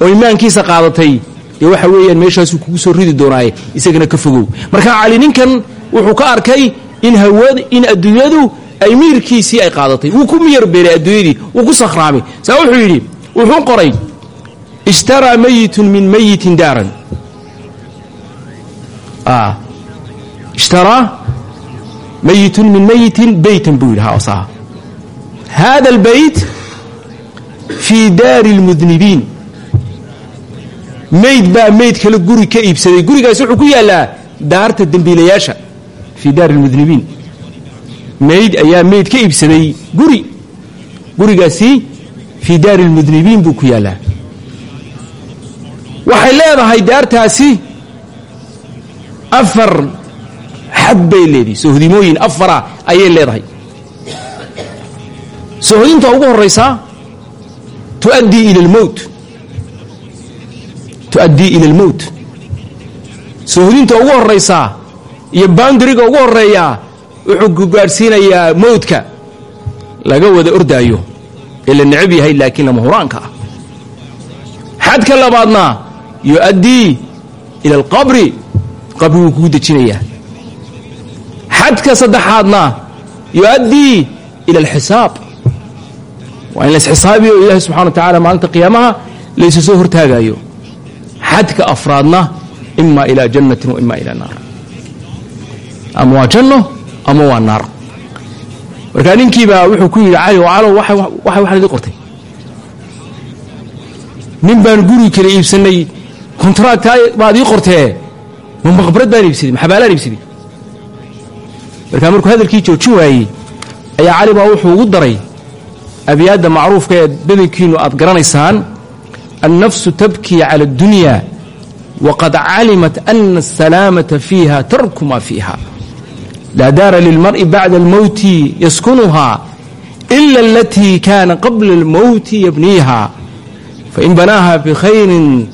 [SPEAKER 2] oo imaankiisa qaadatay. Dee waxa weeyaan meeshaasuu kugu soo ridi doonaaye isagana ka fogow. Marka cali ninkan wuxuu ka arkay in adduunyadu ay miirkiisii ay qaadatay. Wuu ku miyar beelay adduunyadii wuu ku sakhraamay saa wuxuu yidhi wuxuu qoray ishtaraa mayitun min mayitin daaran. Ishtaraa mayitun min mayitin beytan buu yidhi haasaha haada albeyt fii daari lmudnibiin meyd baa meyd kale guri ka iibsaday gurigaas wuxuu ku yaallaa daarta dembiilayaasha fii daari lmudnibiin meyd ayaa meyd ka iibsaday guri gurigaasi fii daari lmudnibiin buu ku yaallaa waxay leedahay daartaasi afar xad bay leedahay sohdimooyin afara ayay leedahay. Sohdinta ugu horaysaa tuaddii ila almowt tu'addii ila almowt sohdinta ugu horaysaa iyo boundariga ugu horeeyaa wuxuu ku gaadhsiinayaa mowdka laga wada ordaayo ee la necab yahay laakiin lama huraanka ah. Xadka labaadna yu'addii ila alqabri qabriguu kugu dejinayaa xadka saddexaadna yu'addii ila alxisaab waa in laisxisaabiyo o ilaahay subxana wa tacala maalinta qiyaamaha laysu soo hortaagaayo xadka afraadna ima ilaa jannatin wa ima ilaa naar. Ama waa janno ama waa naar. Markaa ninkiibaa wuxuu ku yidhi cali calow waxaan idii qortay. Nin baan guri kala iibsannay kontraagta baad ii qortee ma maqbrad baan iibsaday ma xabaalaan iibsaday markaa markuu hadalkii joojin waayey ayaa cali baa wuxuu ugu daray abyaadda macruufka ee badankiinnu aad garanaysaan annafsu tabkii cala addunya waqad calimat ana asalaamata fiiha tarku maa fiiha. Laa daara lilmar'i bacda almowti yaskunuhaa ila alatii kaana qabla almowti yabniiha. Fain banaaha bikhayrin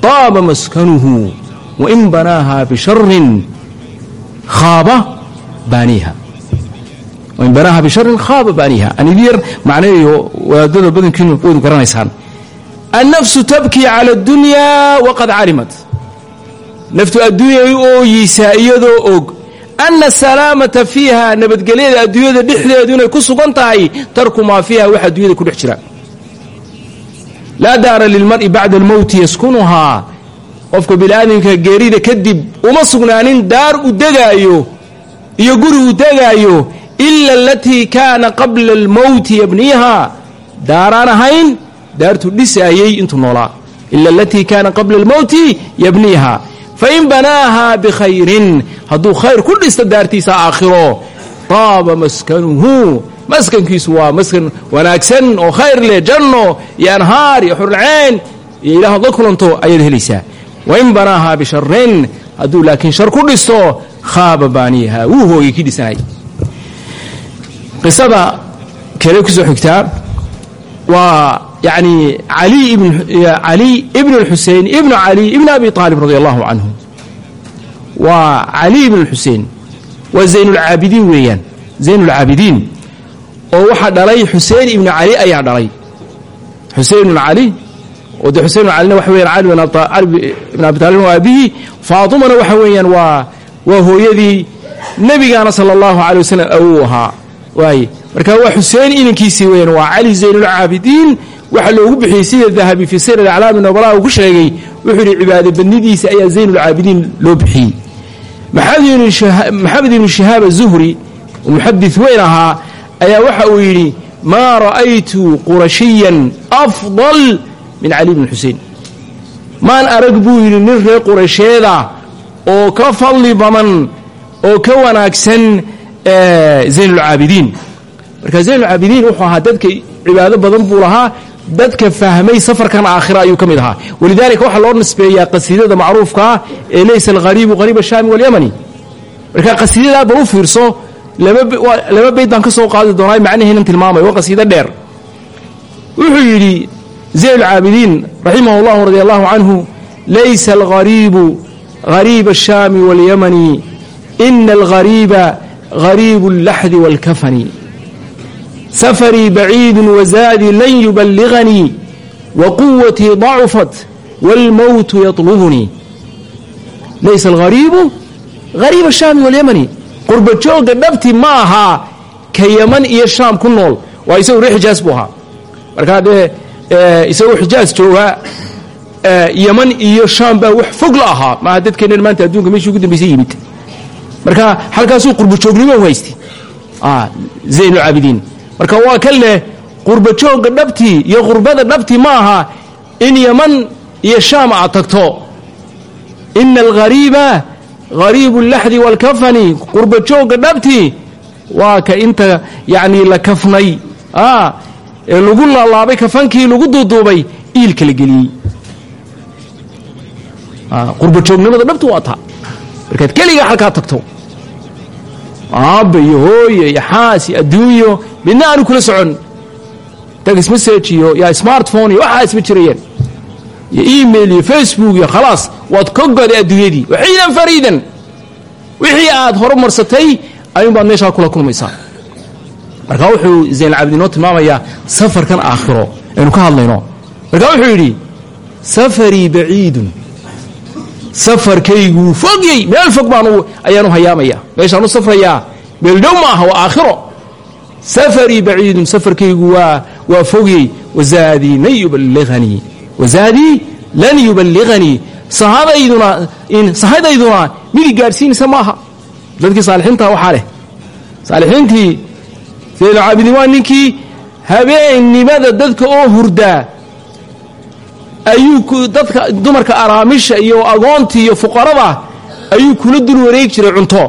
[SPEAKER 2] taaba maskanuhu wain banaaha bisharin khaaba baaniiha wain banaaha bisharin khaaba baaniiha aan idin yar macnaheeyo wadaadada badankiinu waydu garanaysaan. Annafsu tabkii cala addunyaa waqad calimat naftu adduunyay u ooyeysaa iyadoo og anna asalaamata fiiha nabadgelyada adduunyada dhexdeedu inay ku sugan tahay tarku maa fiiha wax adduunyada ku dhex jira. Laa daara lilmar'i bacda almowti yaskunuhaa. Qofka bini'aadamka geerida kadib uma sugnaanin daar u degaayo iyo guri u degaayo ila alatii kaana qabla almowti yabniiha daaraan ahayn daartu dhisaayey intuu noolaa. Ila alatii kaana qabla almowti yabniiha fain banaaha bikhayrin hadduu khayr ku dhisto daartiisa aakhiro taaba maskanuhu. Maskankiisu waa maskan wanaagsan oo khayr leh janno iyo anhaar iyo xurlceen iyo ilaah ad la kulanto ayaad helaysaa. Wain banaaha bisharin hadduu laakiin shar ku dhisto khaaba baaniyaha wuu hoogay kii dhisanay qisada kale ku soo xigtaa waa yani ali ibn اlxusein ibnu ali ibn abi aalib radi allahu canhu waa cali ibn اlxusein waa zaynulcaabidiin weeyaan zaynulcaabidiin oo waxaa dhalay xuseen ibnu cali ayaa dhalay. Xusein ibnu cali xusein waxa weyaan cali ibn abi taalib waa aabihii faatumana waxa weeyaan waa waa hooyadii nebigaana sala allahu alay wasalam awuu ahaa. Waaye marka waa xuseen inankiisii weyaan waa cali zaynulcaabidiin waxaa loogu bixiyey sida dahabi fii sir aclaami nobalaha uu ku sheegay wuxuu yidhi cibaado badnidiisa ayaa zaynulcaabidiin loo bixiyey maxamed ibnu shihaab azuhri muxadis weyn ahaa ayaa waxa uu yidhi maa ra'aytu qurashiyan afdal min cali bni xusein maan arag buu yidhi nin reer quraysheeda oo ka fadli badan oo ka wanaagsan zaynulcaabidiin marka zaynulcaabidiin wuxuu ahaa dadka cibaado badan buu lahaa dadka fahmay safarkan aakhira ayuu ka mid ahaa. Walidaalika waxaa loo nisbeeyaa qasiidada macruufkaa ee laysa alghariibu hariib ashaami walyamani marka qasiidadaa bal u fiirso laba bayd baan ka soo qaadi doonaa macnaheenan tilmaamay waa qasiido dheer. Wuxuu yidhi zaynulcaabidiin raximah اllahu radi allahu canhu laysa alghariibu hariib الshaami waاlyamani ina alghariiba hariibu اllaxdi wاlkafani safarii baciidun wazaadii lan yuballiganii wa quwatii dacufat wاlmowtu yaطlubunii laysa alghariibu hariib ashaami walyamani qurba joogga dhabti ma ahaa ka yaman iyo shaam ku nool waa isagu ree xijaas buu ahaa markaa dee isagoo xijaas joogaa yaman iyo shaam baa wax fog la ahaa. Maaha dadkeennan maanta adduunka meeshii ugu dambaysa yimid. Marka halkaasuu qurba joognimo u haystay. Zaynulcaabidiin marka waa kan leh dhabtii iyo qurbada dhabtii ma aha in yaman iyo shaam aad tagto. Ina alghariiba hariibu اllaxdi wاlkafani qurba joogga dhabtii waa ka inta yacnii la kafnay. Ee lagu laalaabay kafankii lagu duuduubay iilka la geliyey qurba joognimada dhabtu waa taa. Markaad keliga halkaa tagto. Aabba iyo hooyo iyo xaas iyo adduunyo midna aanu kula socon. Text message iyo ya smartphone iyo waxaa isma jirayeen. Iyo email iyo facebook iyo khalaas waad ka goday adduunyadii. Waxiidan fariidan. Wixii aad horumarsatay ayuun baad meeshaa kula kulmaysaa. Marka wuxuu zaynalcabdi inoo tilmaamayaa safarkan aakhiro aynu ka hadlayno. Marka wuxuu yidhi safarii baciidun safarkayguu fogyey meel fog baan ayaanu hayaamaya. Meeshaan u safrayaa meeldhow ma aha waa aakhiro. Safarii baciidun safarkaygu waa waa fogyey wazaadii lan yuballianii wazaadii lan yuballiganii sahadayduna midi gaadhsiinaysa maaha dadkii saalixiinta waxaa leh. Saalixiintii zaynulcaabidiin waa ninkii habeennimada dadka oo hurdaa ayuu dadka dumarka araamisha iyo agoonta iyo fuqarada ayuu kula dul wareegi jiray cunto.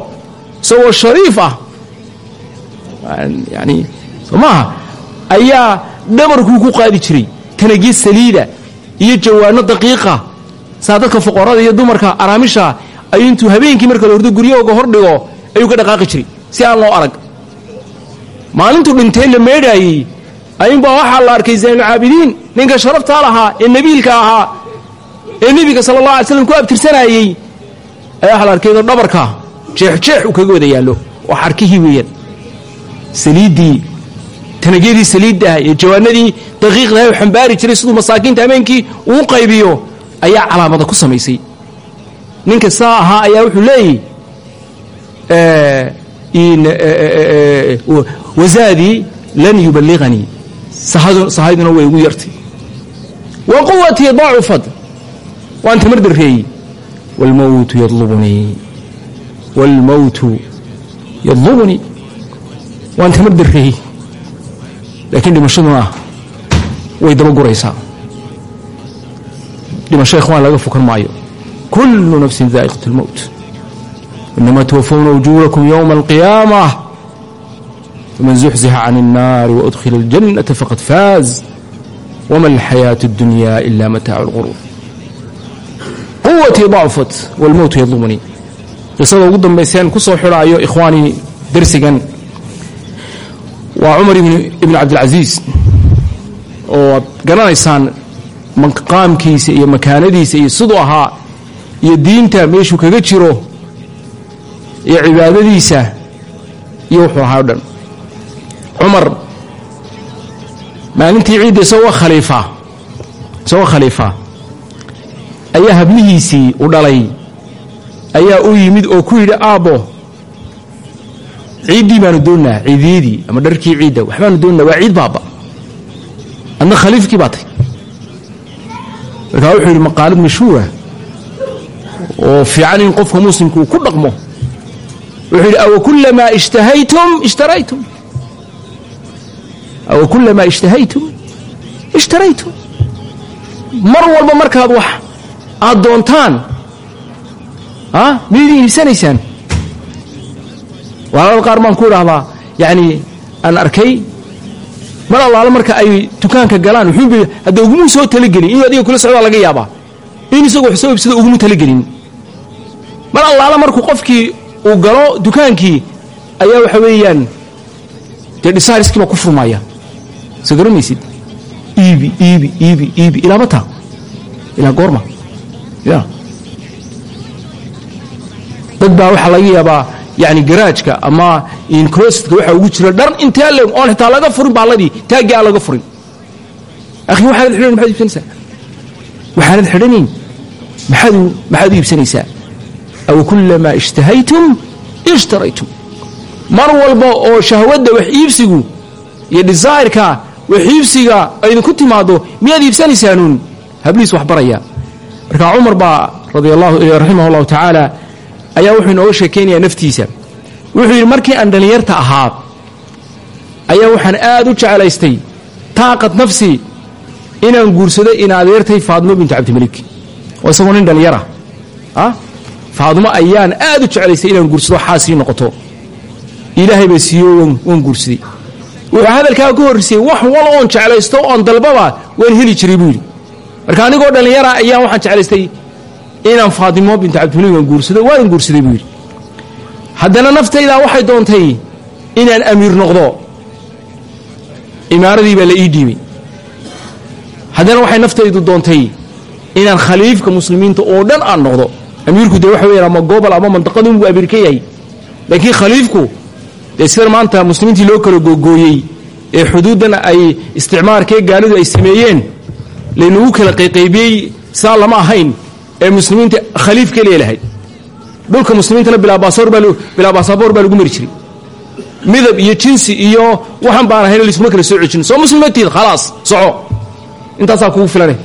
[SPEAKER 2] Isagoo shariif ah. Yani soo maaha ayaa dhabarkuu ku qaadi jiray. Tanagyo saliida iyo jawaano daqiiqa. Saa dadka fuqarada iyo dumarka araamisha ayuu intuu habeenkii marka la hurdo guryahooga hordhigo ayuu ka dhaqaaqi jiray. Si aan loo arag. Maalintuu dhintay la meedhaayey ayuunbaa waxaa la arkay zaynulcaabidiin ninka sharaftaa lahaa ee nebiilka ahaa ee nebiga sala allah alay slam ku abtirsanaayey ayaa waxaa la arkay inuu dhabarka jeexjeex uu kaga wada yaallo. Oo xarkihii weeyaan. Saliiddii tanagyadii saliiddaah iyo jawaanadii daqiiqdaha u xambaari jiray siduu masaakiinta habeenkii uu qaybiyo ayaa calaamada ku samaysay. Ninka saa ahaa ayaa wuxuu leeyahy wazaadii lan yuballiganii sahayduna way igu yartay wa quwatii dacufad waan tamar darreeyey wlmowtu yadlubunii waalmowtu yadlubunii waan tamar darreeyey laakiin dhimashaduna way daba guraysaa dhimasho ikhwaan laga fukan maayo kullu nafsin daa'iqat اlmowt inamaa twafawna ujuurakum yowma alqiyaamah faman zuxzixa can الnaari waudkhila اljannata faqad faaz wma alxayaaةu اddunya ila mataacu اlquruur quwatii dacfat wاlmowtu yadlubunii qisada ugu dambayseen ku soo xidhaayo ikhwaanii dersigan waa cumar ibn cabdilcasiis oo ad garanaysaan maqaamkiisa iyo makaanadiisa iyo siduu ahaa iyo diinta meeshuu kaga jiro iyo cibaadadiisa iyo wuxuu ahaa o dhan cumar maalintii ciidda isagoo khaliifa ayaa hablihiisii u dhalay. Ayaa u yimid oo ku yidhi aabbo ciiddii baanu doonnaa ciidiyadii ama dharkii ciidda waxbaanu doonnaa waa ciid baaba adna khaliifkii baa tay markaa wuxuu yidhi maqaalad mashhuura oo fiican in qofka muslimka uu ku dhaqmo. Wuxuu yidhi awa kulamaa ishtahaytum ishtaraytum awa kulamaa ishtahaytum ishtaraytum mar walba markaad wax aad doontaan miyaydin iibsanaysaan walaalada qaar baan ku idhaahdaa yacni aan arkay mar allaale marka ay dukaanka galaan wuxuuba hadda ugumuu soo talagelin inuu adiga kula socdaa laga yaabaa in isagoo wax soo iibsada ugumu talagelin mar allaale markuu qofkii uu galo dukaankii ayaa waxa weeyaan dee dhisaariskii baa ku furmaya soo garanaysid iibi iibi iibi iibi. Ilaa mata ilaa goorma? Ya. Dad baa waxaa laga yaabaa yani garaajka ama incrosetka waxa ugu jira dhar intee le oon xitaa laga furin baalladii taaggii aan laga furin. Akhi waxaanad xidhanayn maxaad iibsanaysaa? Waxaanad xidhanayn maxaad maxaad u iibsanaysaa? Aw kullamaa ishtahaytum ishtaraytum. Mar walba oo shahwadda wax iibsigu iyo desireka wax iibsiga aydinku timaado miyaad iibsanaysaanuun habliis wax baraya. Marka cumar baa raximah allahu tacaala ayaa wuxuu inooga sheekaynayaa naftiisa. Wuxuu yidhi markii aan dhallinyarta ahaa ayaa waxaan aad u jeclaystay taaqad nafsi inaan guursado in adeertay faadimo bintu cabdimalik. Oo isagoo nin dhallinyara ah. Faadimo ayaan aad u jeclaystay inaan guursado xaasii noqoto. Ilaahay baa siiyo waan guursaday wuxuu hadalkaa ka horrisayey wax wal oon jeclaysto oon dalbaba waan heli jiray buu yidhi. Marka anigoo dhallinyara ayaan waxaan jeclaystay inaan faadimo bintu cabdimalik aan guursado waanan guursaday buu yidhi. Haddana naftaydaa waxay doontay inaan amiir noqdo. Imaaradii baa la ii dhiibay. Haddana waxay naftaydu doontay inaan khaliifka muslimiinta oo dhan aan noqdo. Amiirku dee waxa weyaan ama gobol ama mandaqadun buu amiir ka yahay. Laakiin khaliifku dee sida maanta muslimiintii loo kala googooyey ee xuduuddan ay isticmaarkee gaalidu ay sameeyeen laynagu kala qayqaybiyey saa ahayn ee muslimiinta khaliif keliya lahayd dhulka muslimiintana bilaa baasaboor baa lagu mari jiray. Midab iyo jinsi iyo waxaan baan ahayn laysuma kala soo cejin soo muslimatiid khalaas soco. Intaasaa kugu filane.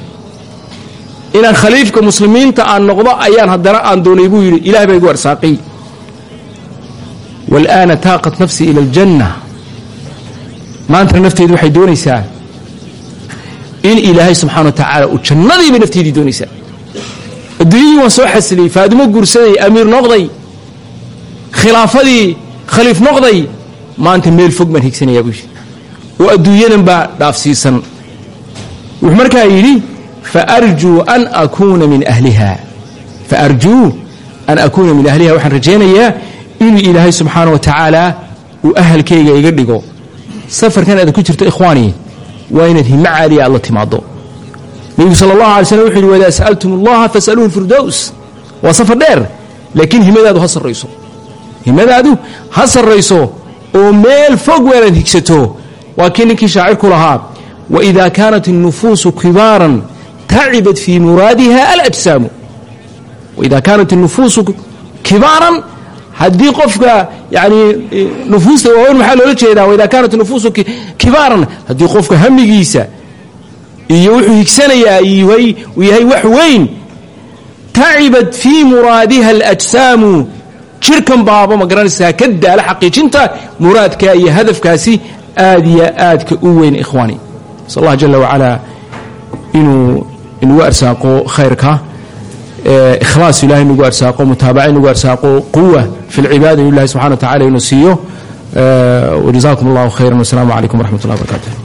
[SPEAKER 2] Inaan khaliifka muslimiinta aan noqdo ayaan haddana aan doonay buu yidhi ilahay baa igu walaana taaqat nafsii ila aljanna maantana nafteydu waxay doonaysaa in ilaahay subxana wa tacaala uu jannadii bay nafteydii doonaysaa adduunyadii waan soo xasiliyey faadimo guursaday amiir noqday khilaafadii khaliif noqday maanta meel fog baan higsanayaa buu yidhi oo adduunyadan baa dhaafsiisan wuxuu markaa yidhi faarjuu an akuuna min ahliha faarjuu an akuuna min ahliha waxaan rajaynayaa inuu ilaahay subxaana wa tacaala uu ahalkayga iga dhigo safarkan aad ku jirto ikhwaani waa inaad himo caaliya aad la timaado nebigu sala allahu alay slm wuxu yidhi wadaa sa'altum allaha fasaluuhu lfirdows waa safar dheer laakiin himadaadu ha sarrayso himadaadu ha sarrayso oo meel fog weelaad higsato waa kii ninkii shaacirku lahaa waida kaanat الnufuusu kibaaran tacibat fii muraadiha alajsaamu waida kaanat الnufuusu kibaaran haddii qofka yani nufuusta waaweyn maxaa loola jeedaa waida kaanat nufuusu kibaaran haddii qofka hamigiisa iyo wuxuu higsanayaa yahay wax weyn tacibat fii muraadiha alajsaamu jirkan baaba ma garanaysaa ka daala xaqiijinta muraadka iyo hadafkaasi aad iyo aadka u weyn ikhwaani. Sal allah jala wacalaa inuu inugu arsaaqo khayrka ikhlaas ilahay inugu arsaaqo mutaabaca inugu arsaaqo quwa fi lcibaada inu ilahi subxana wa tacala inuu siiyo wajazakum allahu khayra wasalaamu calaykum waraxmat ullah